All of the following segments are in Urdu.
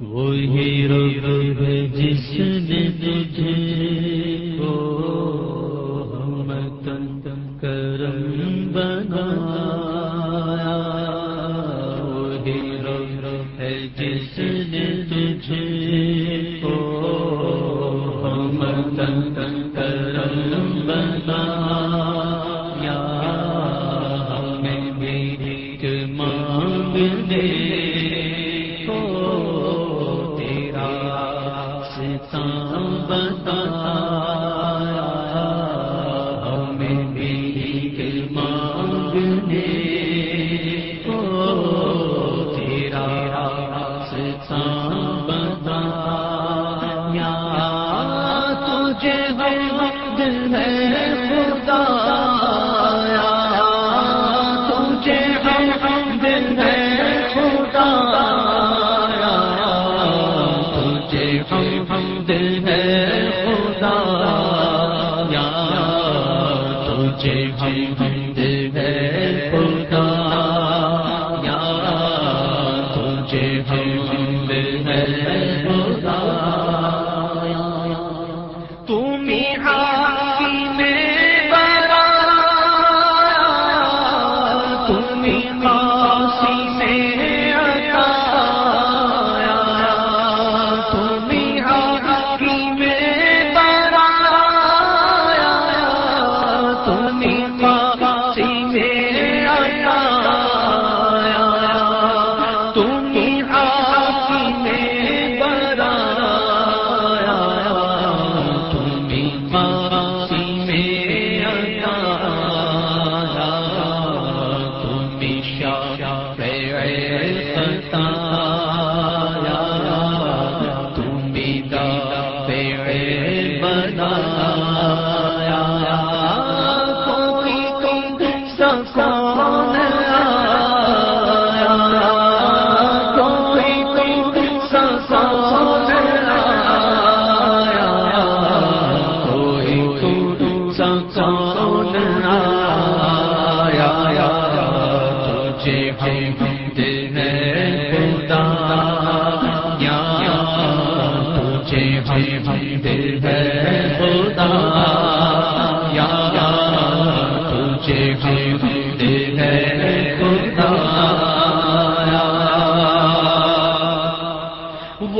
وہی رب جس نے تجھے کو تھا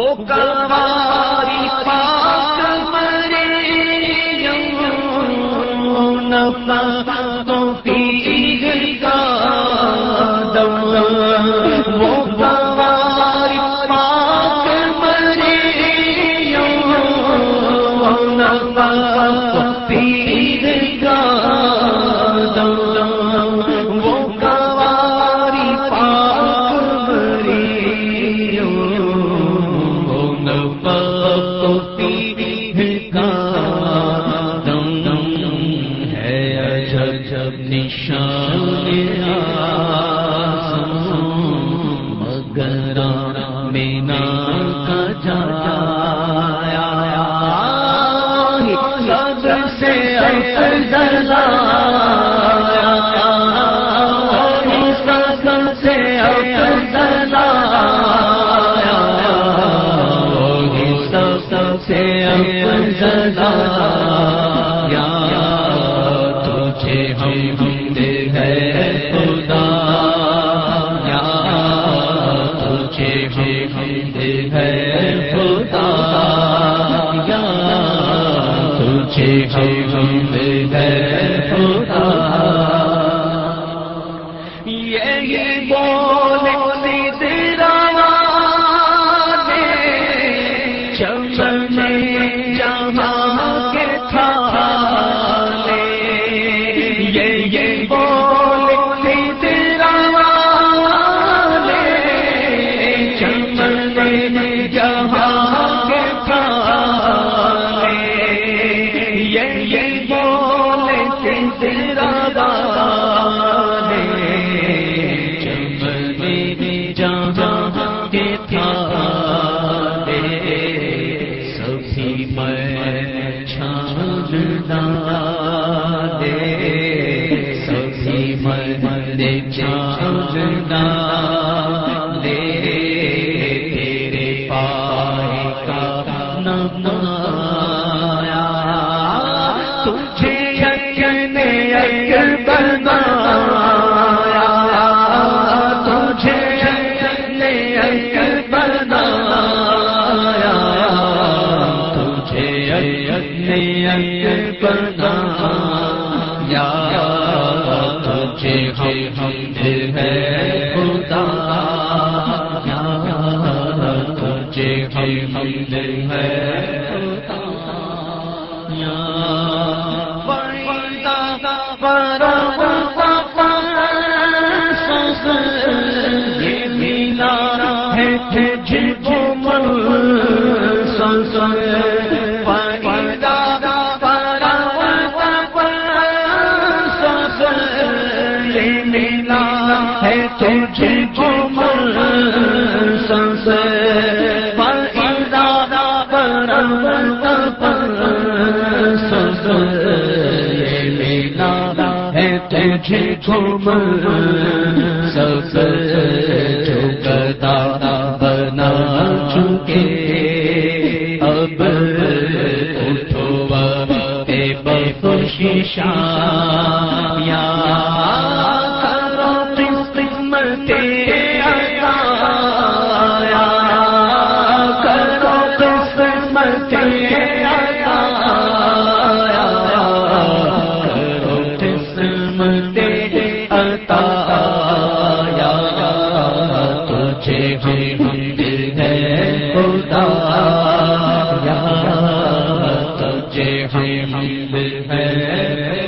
وہ پہنچے ہم یہی بول پائے کا نام سے ملا ہے تجھے گم سنس۔ سنس۔ ملا ہے تجھے گم سنس۔ دادا بنا چکے۔ اب خوشی شام یا حمد ہے۔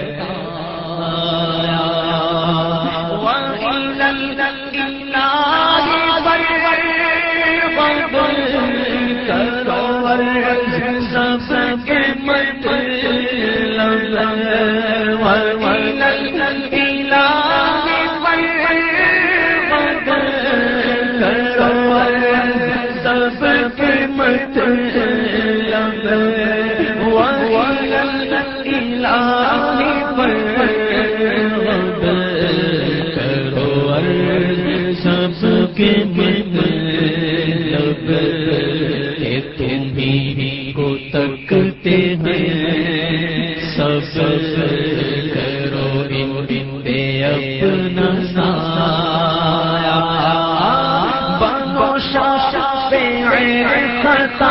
شاہ پہ کرتا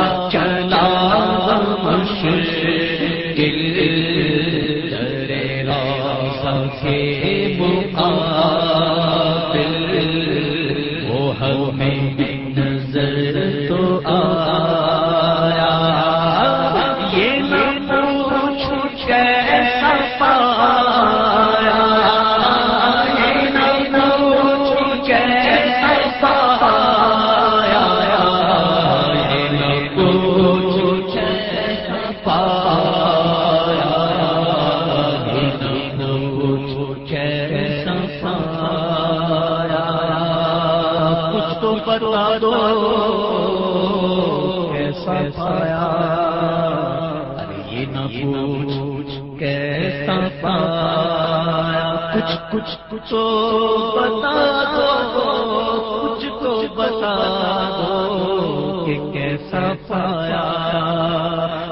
کچھ کچھ کچھ بتا دو، کچھ تو بتا دو کہ کیسا پایا۔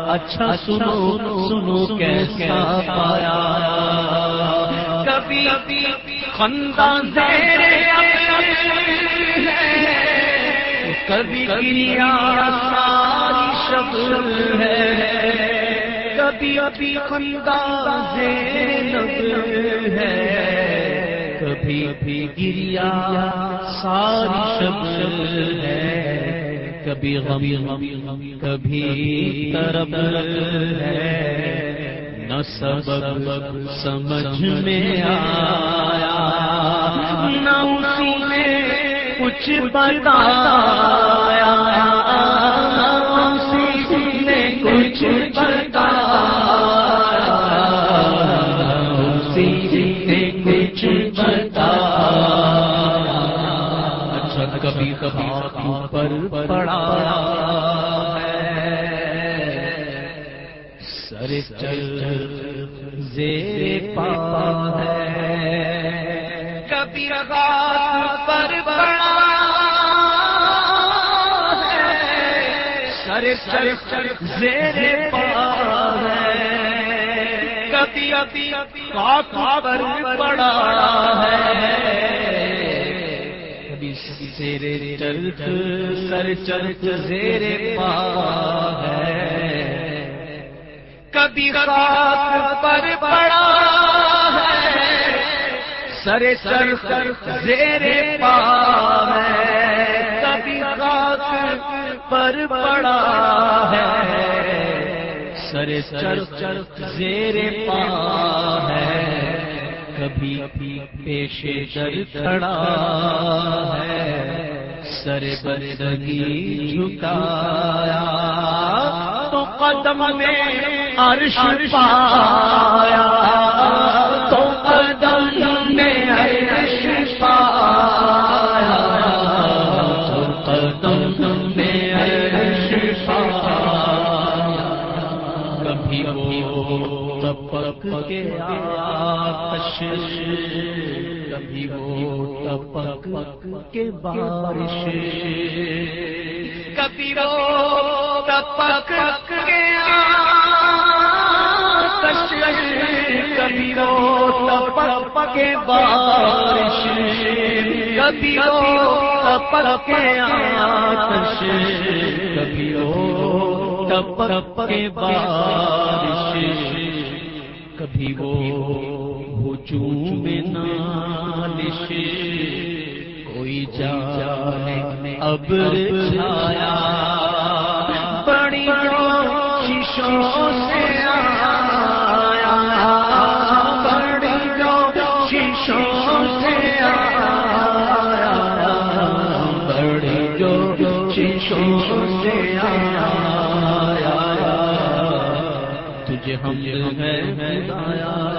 اچھا سنو سنو کیسا پایا۔ کبھی خاندان کبھی گریا ساری شب ہے۔ کبھی ابھی خاندان ہے کبھی ابھی گریا، ساری شب ہے۔ کبھی غمی غمی غمی کبھی طرب ہے۔ نہ سبب سمجھ میں آیا، نہ اسی نے کچھ بتایا۔ پر پڑا سر چل زیر پا ہے۔ کبھی پر پڑا سر چل چل زیر پا ہے۔ کبھی ابھی پر پڑا ہے۔ کبھی سیر چرچ سر چرچ زیر پا ہے۔ کبھی خاک پر پڑا ہے، سر سر سر زیر پا ہے۔ کبھی خاک پر پڑا ہے، سر چر چر زیر پا ہے۔ کبھی پیش در کھڑا ہے سر بندگی جھکایا تو قدم میں عرش پایا۔ کبھی وہ تپک کے بارش کبھی وہ تپک کے آتش کبھی وہ تپک کے بارش کبھی وہ تپک کے آتش کبھی وہ تپک کے بارش کبھی وہ ہجوم نالش کوئی جانے اب چھایا۔ بڑی شیشوں سے آیا، بڑی شیشوں سے آیا۔ بڑی جو شیشوں سے آیا۔ تجھے ہم ہے